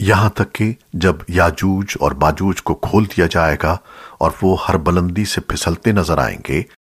यहाँ तक कि जब याजूज और बाजूज को खोल दिया जाएगा और वो हर बुलंदी से फिसलते नज़र आएँगे